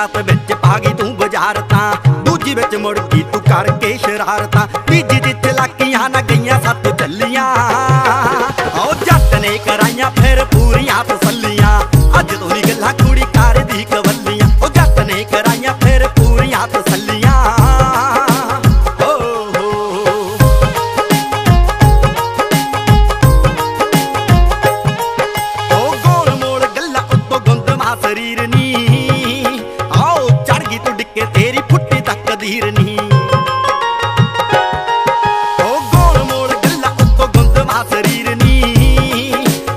ਮੁਲਾਕਾਤ ਵਿੱਚ ਪਾ ਗਈ ਤੂੰ ਬਜ਼ਾਰਤਾਂ ਦੂਜੀ ਵਿੱਚ ਮੁੜ ਗਈ ਤੂੰ ਕਰਕੇ ਸ਼ਰਾਰਤਾਂ। ਤੀਜੀ ਜਿੱਥੇ ਲੱਕੀਆਂ ਨਾ ਗਈਆਂ ਸੱਤ ਚੱਲੀਆਂ ਓ ਜੱਟ ਨੇ ਕਰਾਈਆਂ ਫਿਰ ਪੂਰੀਆਂ ਤਸੱਲੀਆਂ। ਧੀਰ ਨੀ ਓ ਗੋਲ ਮੋਲ ਗੱਲਾਂ ਉੱਤੋਂ ਗੁੰਦਮਾ ਸਰੀਰ ਨੀ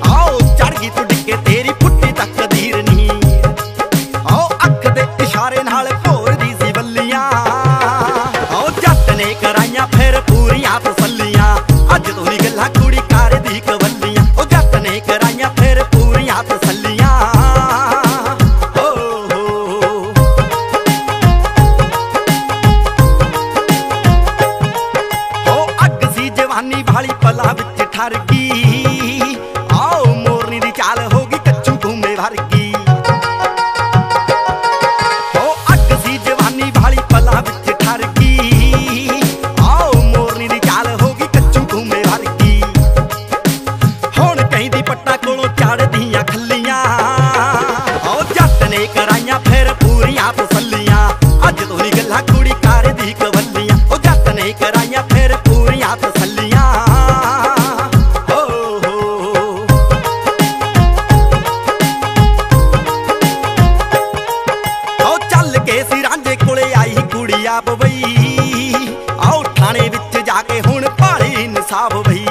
ਆਓ ਚੜ ਗਈ ਤੂੰ ਡਿੱਕੇ ਤੇਰੀ ਫੁੱਟੀ ਤੱਕ ਧੀਰ ਨੀ ਆਓ ਅੱਖ ਦੇ ਇਸ਼ਾਰੇ ਨਾਲ ਘੋਰਦੀ ਸੀ ਬੱਲੀਆਂ। ਆਓ ਜੱਟ ਨੇ ਕਰਾਈਆਂ ਫਿਰ ਪੂਰੀਆਂ ਤਸੱਲੀਆਂ। ਅੱਜ ਤੋਂ ਨਹੀਂ ਗੱਲਾਂ ਪਲਾਂ ਗਈ ਆਓ ਮੋਰਨੀ ਦੀ ਚਾਲ ਹੋ ਗਈ ਕੱਚੂ ਘੂਮੇ ਵਰਗੀ। ਓ ਅੱਗ ਸੀ ਜਵਾਨੀ ਵਾਲੀ ਪਲਾਂ ਵਿੱਚ ਠਰ ਗਈ ਆਓ ਮੋਰਨੀ ਦੀ ਚਾਲ ਹੋ ਗਈ ਕੱਚੂ ਘੂਮੇ ਵਰਗੀ। ਹੁਣ ਕਹਿੰਦੀ ਪੱਟਾ ਕੋਲੋਂ ਚੜਦੀਆਂ ਖੱਲੀਆਂ। ਓ ਜੱਟ ਨੇ ਕਰਾਈਆਂ ਫਿਰ ਪੂਰੀਆਂ ਤਸੱਲੀਆਂ ਅੱਜ ਤੋਂ ਨਹੀਂ ਗੱਲਾਂ ਕੁੜੀ ਕਾਰ ਪੰਜਾਬ ਬਈ। ਆਓ ਥਾਣੇ ਵਿੱਚ ਜਾ ਕੇ ਹੁਣ ਭਾਲੀ ਇਨਸਾਫ ਬਈ।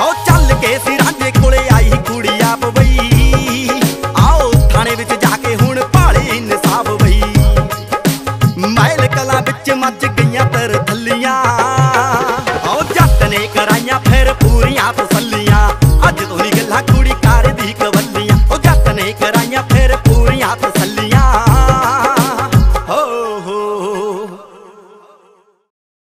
ਆਓ ਚੱਲ ਕੇ ਸਿਰਾਂਝੇ ਕੋਲੇ ਆਈ ਕੁੜੀ ਆਪ ਬਈ। ਆਓ ਥਾਣੇ ਵਿੱਚ ਜਾ ਕੇ ਹੁਣ ਭਾਲੀ ਇਨਸਾਫ ਬਈ। ਮਹਿਲ ਕਲਾ ਵਿੱਚ ਮੱਚ ਗਈਆਂ ਤਰ ਥੱਲੀਆਂ। ਆਓ ਜੱਟ ਨੇ ਕਰਾਈਆਂ ਫਿਰ ਪੂਰੀਆਂ ਤਸੱਲੀਆਂ।